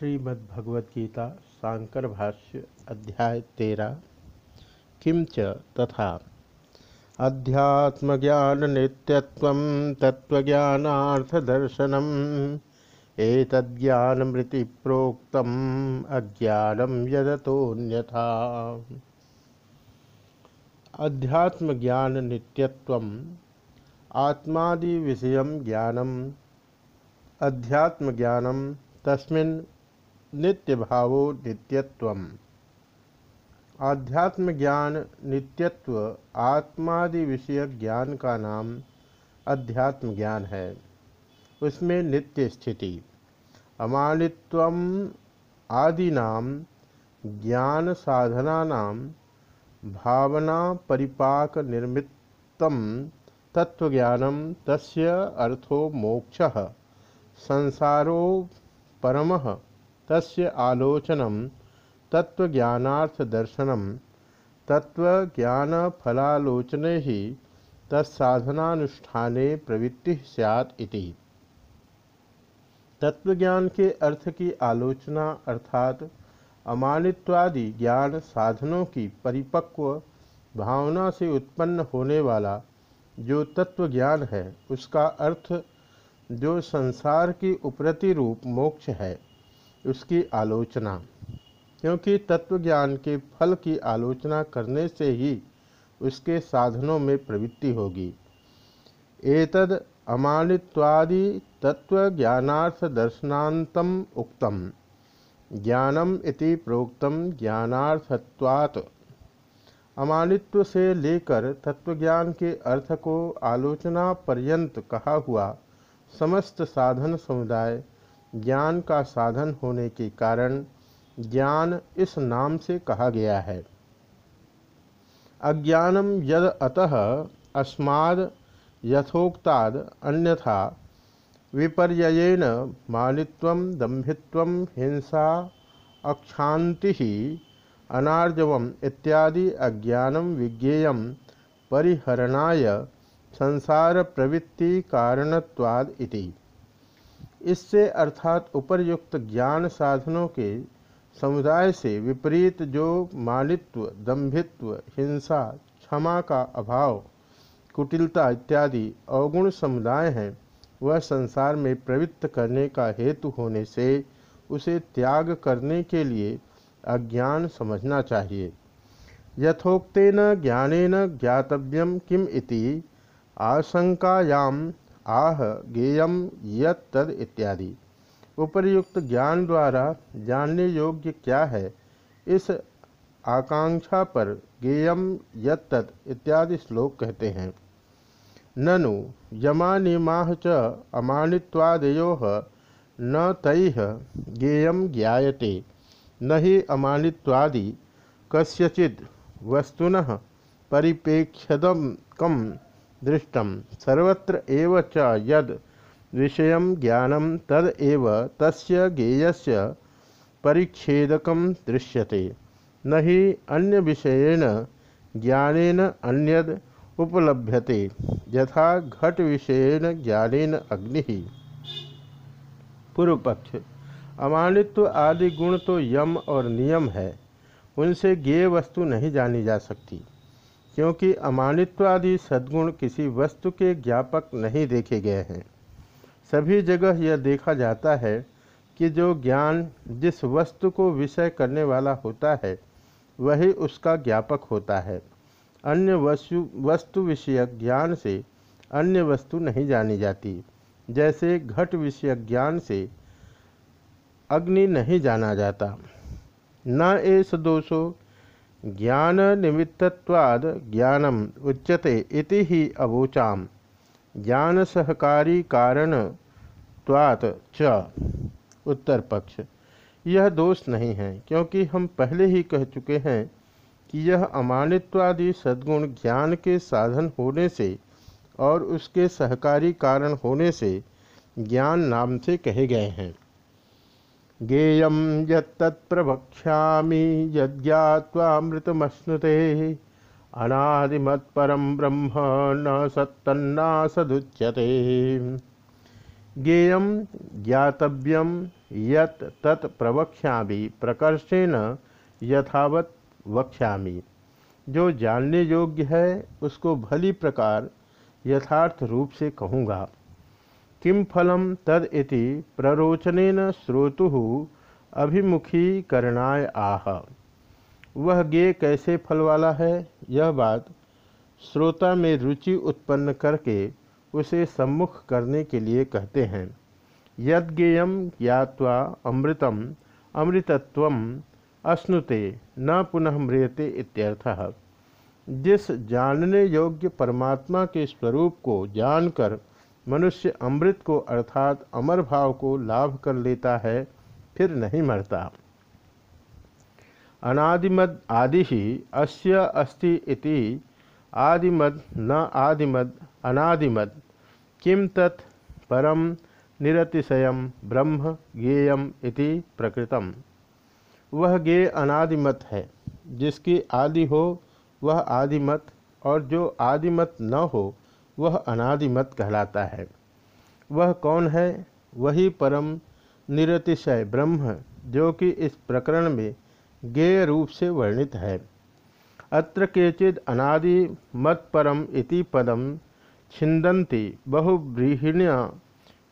श्रीमद्भगवद्गीता शांकर भाष्य अध्याय तेरा। किंच तथा? अध्यात्मज्ञान नित्यत्व तत्वज्ञानार्थदर्शनम एतज्ञानमृति प्रोक्त अज्ञानम यदतोन्यथा अध्यात्म ज्ञान नित्यत्व आत्मादि विषय ज्ञानम अध्यात्म ज्ञानम तस्मिन् नित्य भावो नित्यत्व आध्यात्म ज्ञान नित्यत्व आत्मादि विषय ज्ञान का नाम अध्यात्म ज्ञान है। उसमें नित्य स्थिति, अमानित्व आदि नाम ज्ञान साधना नाम भावना परिपाक निर्मित्तम तत्वज्ञानम तस्य अर्थो मोक्षः, संसारो परम। तस्य आलोचनम तत्वज्ञानार्थदर्शनम तत्वज्ञानफलालोचने ही तत्साधनानुष्ठाने प्रवृत्ति सैत इति। तत्वज्ञान के अर्थ की आलोचना अर्थात अमानित्वादि ज्ञान साधनों की परिपक्व भावना से उत्पन्न होने वाला जो तत्व ज्ञान है, उसका अर्थ जो संसार की उपरति रूप मोक्ष है। उसकी आलोचना, क्योंकि तत्वज्ञान के फल की आलोचना करने से ही उसके साधनों में प्रवृत्ति होगी। एतद अमानित्वादि तत्वज्ञानार्थ दर्शनातम उक्तम। ज्ञानम इति प्रोक्तम ज्ञानार्थत्वात्। अमानित्व से लेकर तत्वज्ञान के अर्थ को आलोचना पर्यंत कहा हुआ समस्त साधन समुदाय ज्ञान का साधन होने के कारण ज्ञान इस नाम से कहा गया है। अज्ञानम यद अतः अस्माद यथोक्ताद अन्यथा विपर्ययेन मानित्व दंभित्व हिंसा अक्षांति अनार्जव इत्यादि अज्ञानम विज्ञेय परिहरणाय संसार प्रवृत्ति कारणत्वाद इति। इससे अर्थात उपरयुक्त ज्ञान साधनों के समुदाय से विपरीत जो मालित्व, दंभित्व, हिंसा, क्षमा का अभाव, कुटिलता इत्यादि अवगुण समुदाय हैं, वह संसार में प्रवृत्त करने का हेतु होने से उसे त्याग करने के लिए अज्ञान समझना चाहिए। यथोक्तेन ज्ञानेन ज्ञातव्यम किम इति आशंकायाम आह गेयम यद तद इत्यादि। उपर्युक्त ज्ञान द्वारा जानने योग्य क्या है? इस आकांक्षा पर गेयम यद तद इत्यादि श्लोक कहते हैं। ननु यमा च अमानित्वादयो न तैह गेयम ज्ञायते। न ही अमानित्वादि कस्यचिद वस्तुन परिपेक्षदम कम। दृष्टम सर्वत्र एव च यद विषय ज्ञानम तद एव तस्य ज्ञेयस्य परिच्छेदकम दृश्यते। न ही अन्य विषयेण ज्ञानेन अन्यद उपलभ्यते, यथा घट विषयेण ज्ञानेन अग्नि। पूर्व पक्ष अमानित्व आदि गुण तो यम और नियम है, उनसे ज्ञेय वस्तु नहीं जानी जा सकती। क्योंकि अमानित्वादि सद्गुण किसी वस्तु के ज्ञापक नहीं देखे गए हैं। सभी जगह यह देखा जाता है कि जो ज्ञान जिस वस्तु को विषय करने वाला होता है, वही उसका ज्ञापक होता है। अन्य वस्तु वस्तु विषयक ज्ञान से अन्य वस्तु नहीं जानी जाती। जैसे घट विषयक ज्ञान से अग्नि नहीं जाना जाता। न एस दोषो ज्ञान निमित्तवाद ज्ञानम उच्यते इति ही अवोचाम। ज्ञान सहकारी कारण त्वात च। उत्तर पक्ष यह दोष नहीं है, क्योंकि हम पहले ही कह चुके हैं कि यह अमानित्वादि सद्गुण ज्ञान के साधन होने से और उसके सहकारी कारण होने से ज्ञान नाम से कहे गए हैं। ज्ञेयम यत्तत्प्रवक्ष्यामि यज्ञात्वामृतमश्नुते अनादिमत्परम ब्रह्म न सत्तन्ना सदुच्यते। ज्ञेयम ज्ञातव्यम प्रवक्ष्यामि प्रकर्षेण यथावत वक्ष्यामि। जो जानने योग्य है, उसको भली प्रकार यथार्थ रूप से कहूँगा। किम फलम तद प्ररोचन श्रोतु अभिमुखी करणाय आह। वह गे कैसे फल वाला है? यह बात श्रोता में रुचि उत्पन्न करके उसे सम्मुख करने के लिए कहते हैं। यज्ञेयम ज्ञावा अमृतम अमृतत्व अश्नुते, न पुनः म्रियते इत्यर्थः। जिस जानने योग्य परमात्मा के स्वरूप को जानकर मनुष्य अमृत को अर्थात अमर भाव को लाभ कर लेता है, फिर नहीं मरता। अनादिमद आदि ही अस्य अस्ति इति, आदिमद न आदिमद, अनादिमद। किम तत् परम निरतिशय ब्रह्म गेयम इति प्रकृतम। वह गे अनादिमत है, जिसकी आदि हो वह आदिमत, और जो आदिमत न हो वह अनादिमत कहलाता है। वह कौन है? वही परम निरतिशय ब्रह्म, जो कि इस प्रकरण में गेय रूप से वर्णित है। अत्र केचिद अनादि मत परम इति पदम छिंदन्ति बहुब्रीहिण्य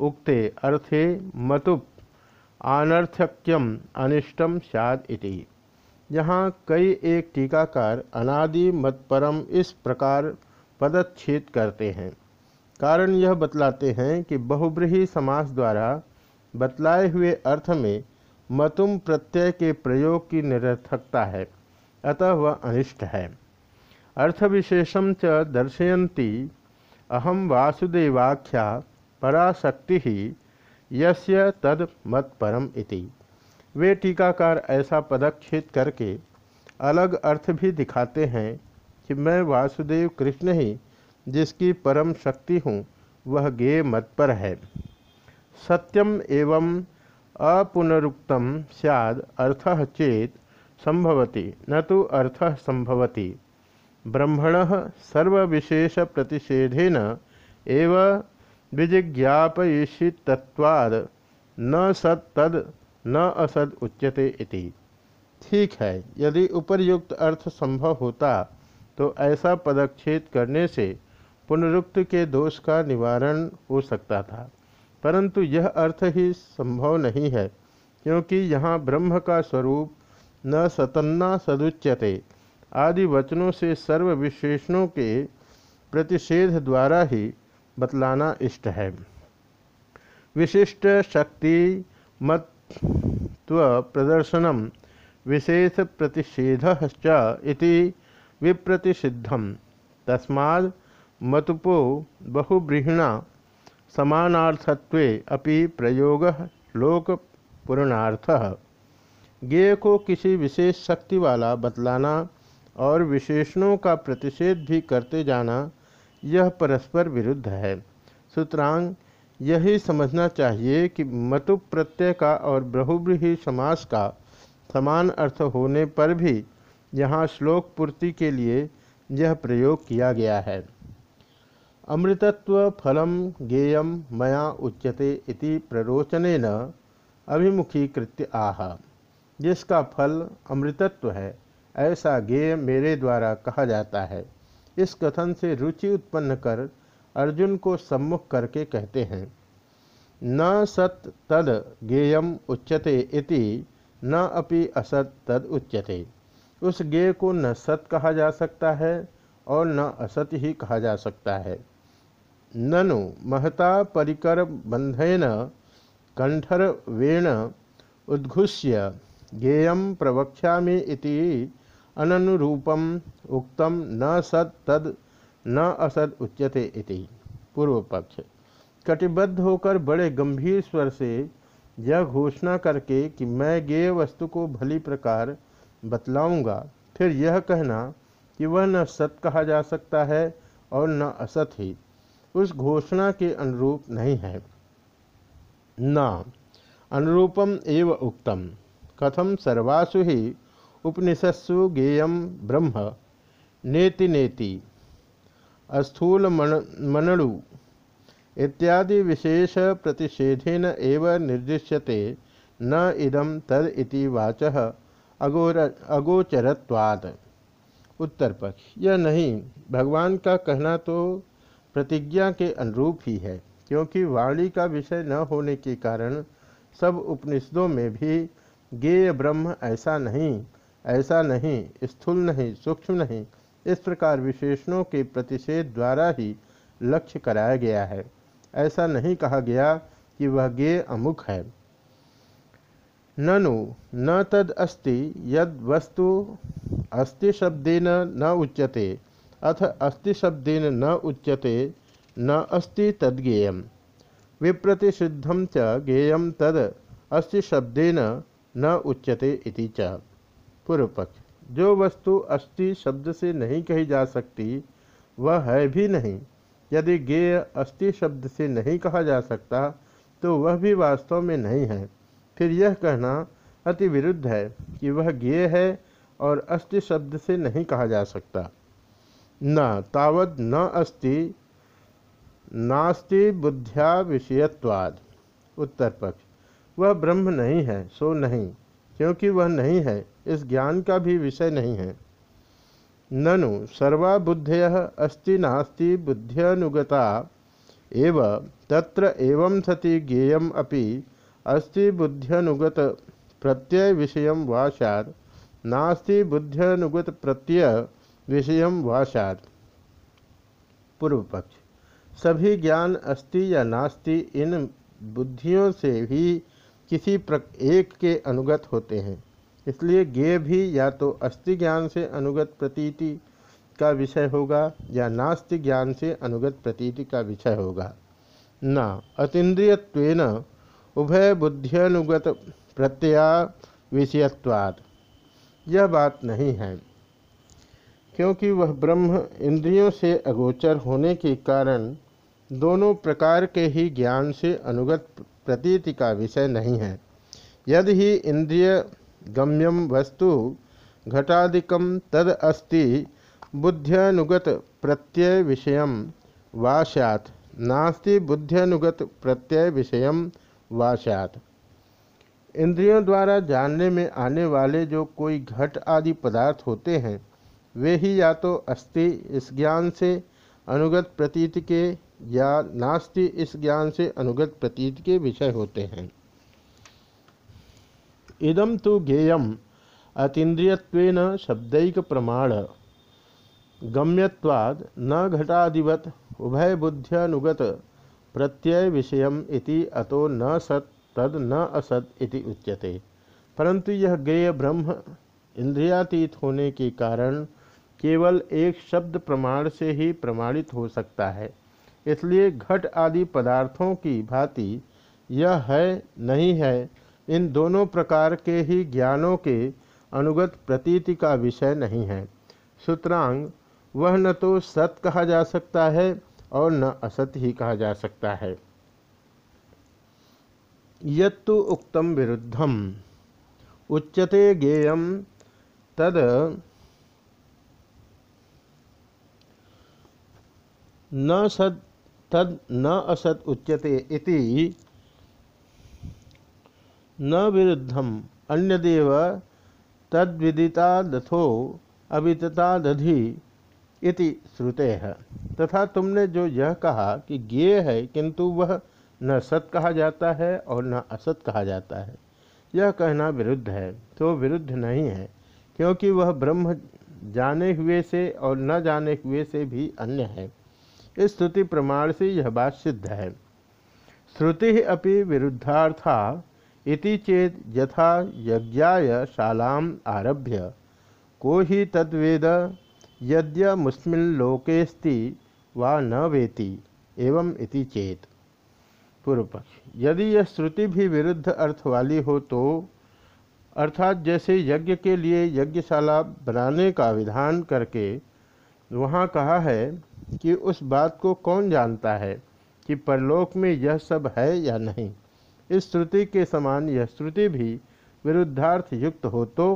उक्ते अर्थे मतुप अनर्थक्यम अनिष्टम सैद इति। यहाँ कई एक टीकाकार अनादि मत परम इस प्रकार पदच्छेद करते हैं। कारण यह बतलाते हैं कि बहुब्रीही समास द्वारा बतलाए हुए अर्थ में मतुम प्रत्यय के प्रयोग की निरर्थकता है, अतः वह अनिष्ट है। अर्थ विशेषम च दर्शयती अहम वासुदेवाख्या पराशक्ति ही यस्य तद मत परम इति। वे टीकाकार ऐसा पदक्षेद करके अलग अर्थ भी दिखाते हैं कि मैं वासुदेव कृष्ण ही, जिसकी परम शक्ति हूँ, वह गे मत पर है। सत्यम एवं अपुनरुक्तम सैद अर्थ चेत संभवती, न तो अर्थ संभवती। ब्रह्मण सर्वविशेष प्रतिषेधेन एव विजिज्ञापयिषितत्वाद, न सत तद, न असद उच्यते इति। ठीक है, यदि उपर्युक्त अर्थ संभव होता तो ऐसा पदक्षेद करने से पुनरुक्त के दोष का निवारण हो सकता था। परंतु यह अर्थ ही संभव नहीं है, क्योंकि यहाँ ब्रह्म का स्वरूप न सतन्ना सदुच्यते आदि वचनों से सर्व विशेषणों के प्रतिषेध द्वारा ही बतलाना इष्ट है। विशिष्ट शक्ति मत्व प्रदर्शनम विशेष प्रतिषेध इति विप्रतिषिद्धम। तस्मा मतुपो बहुबृहिणा समानार्थत्वे अपि प्रयोग श्लोक पूर्णार्थ ज्ञेय को किसी विशेष शक्ति वाला बतलाना और विशेषणों का प्रतिषेध भी करते जाना, यह परस्पर विरुद्ध है। सूत्रांग यही समझना चाहिए कि मतु प्रत्यय का और बहुब्रीही समास का समान अर्थ होने पर भी यहाँ श्लोक पूर्ति के लिए यह प्रयोग किया गया है। अमृतत्व फलम गेयम मया उच्यते इति प्ररोचन अभिमुखीकृत्य आह। जिसका फल अमृतत्व है, ऐसा गेय मेरे द्वारा कहा जाता है। इस कथन से रुचि उत्पन्न कर अर्जुन को सम्मुख करके कहते हैं, न सत तद गेयम उच्यते इति, न अपि असत तद उच्यते। उस गेय को न सत कहा जा सकता है और न असत ही कहा जा सकता है। ननु महता परिकर बंधेन कंठर वेण उद्घुष्य गेयम प्रवक्ष्यामि इति अननुरूपम उक्तम न सद तद न असत उच्यते इति। पूर्व पक्ष कटिबद्ध होकर बड़े गंभीर स्वर से यह घोषणा करके कि मैं गेय वस्तु को भली प्रकार बतलाऊँगा। फिर यह कहना कि वह न सत कहा जा सकता है और न असत ही। उस घोषणा के अनुरूप नहीं है। न, अनुरूपम एव उक्तम। कथम सर्वासु ही उपनिषत्सु गेयम ब्रह्म। नेति नेति, अस्थूल मन मनणु इत्यादि विशेष प्रतिषेधेन एव निर्दिश्यते। न इदम तद इति वाच। अगोर अगोचरत्वाद उत्तर पक्ष, यह नहीं, भगवान का कहना तो प्रतिज्ञा के अनुरूप ही है, क्योंकि वाणी का विषय न होने के कारण सब उपनिषदों में भी गेय ब्रह्म ऐसा नहीं ऐसा नहीं, स्थूल नहीं, सूक्ष्म नहीं, इस प्रकार विशेषणों के प्रतिषेध द्वारा ही लक्ष्य कराया गया है। ऐसा नहीं कहा गया कि वह गेय अमुख है। ननु, न तद अस्ति, यद वस्तु अस्ति शब्देन न उच्यते, अथ अस्ति शब्देन न उच्यते, न अस्ति तद्गेयम विप्रतिषिद्धम च गेयम तद अस्ति शब्देन न उच्यते इति च। पूर्व पक्ष जो वस्तु अस्ति शब्द से नहीं कही जा सकती, वह है भी नहीं। यदि गेय अस्ति शब्द से नहीं कहा जा सकता तो वह भी वास्तव में नहीं है। फिर यह कहना अति विरुद्ध है कि वह गेय है और अस्ति शब्द से नहीं कहा जा सकता। न, तावद न अस्ति, नास्ति बुद्ध्या विषयत्वाद। उत्तर पक्ष। वह ब्रह्म नहीं है, सो नहीं, क्योंकि वह नहीं है, इस ज्ञान का भी विषय नहीं है। ननु, सर्वा बुद्धय अस्ति नास्ति बुद्ध्यनुगता, एव तत्र एवं सति ज्ञेयम अपि अस्ति बुद्ध्यनुगत प्रत्यय विषय वाशाद नास्ति बुद्ध्यनुगत प्रत्यय विषय वाशाद पूर्व पक्ष सभी ज्ञान अस्ति या नास्ति, इन बुद्धियों से भी किसी प्र एक के अनुगत होते हैं। इसलिए ज्ञेय भी या तो अस्थि ज्ञान से अनुगत प्रतीति का विषय होगा या नास्ति ज्ञान से अनुगत प्रतीति का विषय होगा। न, अतीन्द्रियत्वेन उभय बुद्धिनुगत प्रत्यया विषयत्वाद यह बात नहीं है, क्योंकि वह ब्रह्म इंद्रियों से अगोचर होने के कारण दोनों प्रकार के ही ज्ञान से अनुगत प्रतीति का विषय नहीं है। यदि ही इंद्रिय गम्यम वस्तु घटादिकम तद अस्ति बुद्ध्यनुगत प्रत्यय विषय वा सैत् नास्ति बुद्ध्यनुगत प्रत्यय विषय वा इंद्रियों द्वारा जानने में आने वाले जो कोई घट आदि पदार्थ होते हैं, वे ही या तो अस्ति इस ज्ञान से अनुगत प्रतीत के या नास्ति इस ज्ञान से अनुगत प्रतीत के विषय होते हैं। इदम तो ज्ञेयम अतीन्द्रियत्वेन शब्दैक प्रमाण गम्यवाद न घटादिवत उभय बुद्ध्यनुगत प्रत्यय विषय इति अतो न सत तद न असत इति उच्यते। परंतु यह ज्ञेय ब्रह्म इंद्रियातीत होने के कारण केवल एक शब्द प्रमाण से ही प्रमाणित हो सकता है। इसलिए घट आदि पदार्थों की भांति यह है, नहीं है, इन दोनों प्रकार के ही ज्ञानों के अनुगत प्रतीति का विषय नहीं है। सूत्रांग, वह न तो सत कहा जा सकता है और न असत ही कहा जा सकता है। यत्तु उक्तम विरुद्धम। उच्यते गेयम। तद न सद, तद न असत उच्यते इति न विरुद्धम। अन्यदेव तद्विदितादथो अविदितादधि इति श्रुते। है तथा तुमने जो यह कहा कि ज्ञेय है, किंतु वह न सत कहा जाता है और न असत कहा जाता है। यह कहना विरुद्ध है। तो विरुद्ध नहीं है, क्योंकि वह ब्रह्म जाने हुए से और न जाने हुए से भी अन्य है। इस श्रुति प्रमाण से यह बात सिद्ध है। श्रुति अपि विरुद्धार्था इति चेत यथा यज्ञाय शालाम आरभ्य। को ही तद्वेद यद्य मुस्मिल्लोकेस्ति वा न वेति एवं इति चेत। पूर्व पक्ष यदि यह श्रुति भी विरुद्ध अर्थ वाली हो तो अर्थात जैसे यज्ञ के लिए यज्ञशाला बनाने का विधान करके वहाँ कहा है कि उस बात को कौन जानता है कि परलोक में यह सब है या नहीं। इस श्रुति के समान यह श्रुति भी विरुद्धार्थ युक्त हो तो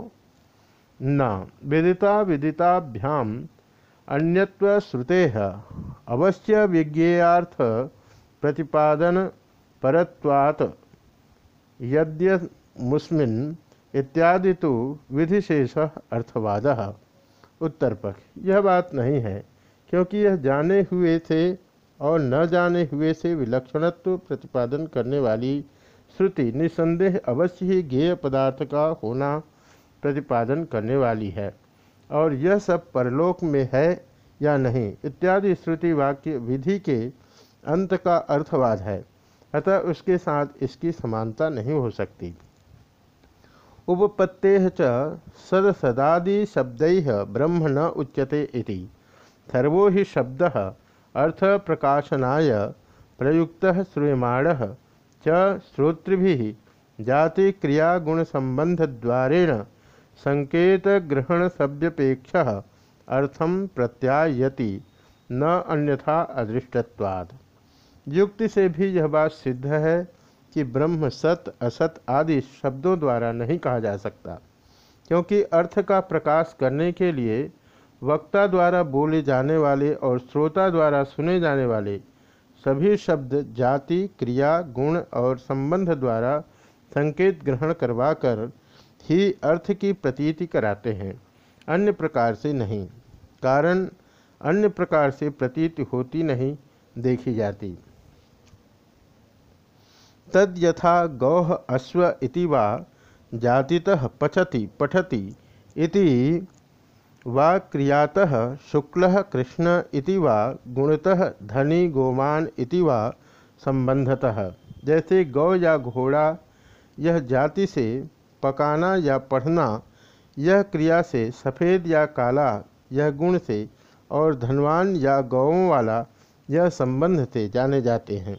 न। विदिता विदिताभ्याम अन्यत्व श्रुते अवश्य विज्ञेयार्थ प्रतिपादन परत्वात् यद्य मुस्मिन इत्यादि तो विधिशेष अर्थवाद। उत्तर पक्ष। यह बात नहीं है, क्योंकि यह जाने हुए से और न जाने हुए से विलक्षणत्व प्रतिपादन करने वाली श्रुति निसंदेह अवश्य ही ज्ञेय पदार्थ का होना प्रतिपादन करने वाली है। और यह सब परलोक में है या नहीं, इत्यादि श्रुति वाक्य विधि के अंत का अर्थवाद है। अतः उसके साथ इसकी समानता नहीं हो सकती। उपपत्ते च सदसदादि शब्द ब्रह्म न उच्यते इति। सर्वो ही शब्द अर्थ प्रकाशनाय प्रयुक्त श्रूयमाण च श्रोतृभि जाति क्रिया गुण संबंध द्वारेण संकेत ग्रहण शब्दपेक्ष अर्थम प्रत्यायति, न अन्यथा अदृष्टत्वाद युक्ति से भी यह बात सिद्ध है कि ब्रह्म सत, असत आदि शब्दों द्वारा नहीं कहा जा सकता, क्योंकि अर्थ का प्रकाश करने के लिए वक्ता द्वारा बोले जाने वाले और श्रोता द्वारा सुने जाने वाले सभी शब्द, जाति, क्रिया, गुण और संबंध द्वारा संकेत ग्रहण करवाकर ही अर्थ की प्रतीति कराते हैं, अन्य प्रकार से नहीं। कारण, अन्य प्रकार से प्रतीति होती नहीं, देखी जाती। तद यथा गौह अश्व इति वा जातितः पचति, पठति इति वा क्रियातः शुक्ल कृष्ण इति वा गुणतः धनी गोमान इति वा संबंधतः जैसे गौ या घोड़ा यह जाति से पकाना या पढ़ना, यह क्रिया से सफ़ेद या काला, यह गुण से और धनवान या गौों वाला, यह संबंध से जाने जाते हैं।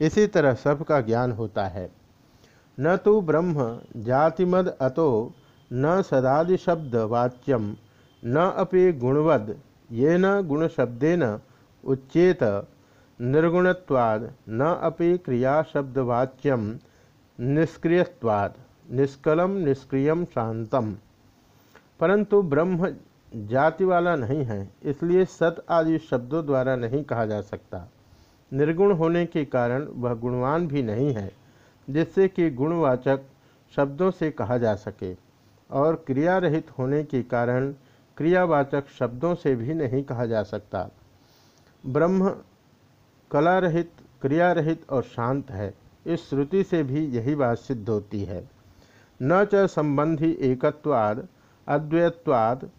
इसी तरह सबका ज्ञान होता है। न तो ब्रह्म जातिमद अतो, न सदादि शब्द वाच्यम, न अपि गुणवद ये न गुण गुणशब्देन उच्चेत, निर्गुणत्वाद, न अपि क्रियाशब्दवाच्यम निष्क्रियवाद निष्कलम निष्क्रिय शांतम। परंतु ब्रह्म जाति वाला नहीं है, इसलिए सत आदि शब्दों द्वारा नहीं कहा जा सकता। निर्गुण होने के कारण वह गुणवान भी नहीं है, जिससे कि गुणवाचक शब्दों से कहा जा सके, और क्रिया रहित होने के कारण क्रियावाचक शब्दों से भी नहीं कहा जा सकता। ब्रह्म कला रहित क्रिया रहित और शांत है, इस श्रुति से भी यही बात सिद्ध होती है। न च संबंधी एकत्वाद, अद्वैत्वाद,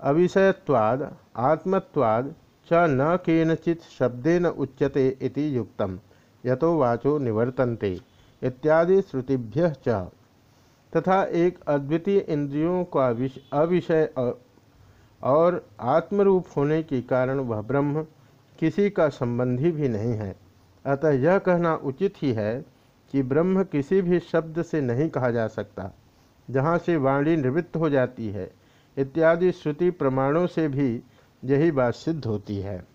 अविषयत्वाद, आत्मत्वाद च न केनचित शब्देन उच्यते इति युक्तम। यतो वाचो निवर्तन्ते, इत्यादि श्रुतिभ्य च। तथा एक अद्वितीय इंद्रियों का अविषय और आत्मरूप होने के कारण वह ब्रह्म किसी का संबंधी भी नहीं है। अतः यह कहना उचित ही है कि ब्रह्म किसी भी शब्द से नहीं कहा जा सकता, जहाँ से वाणी निवृत्त हो जाती है, इत्यादि श्रुति प्रमाणों से भी यही बात सिद्ध होती है।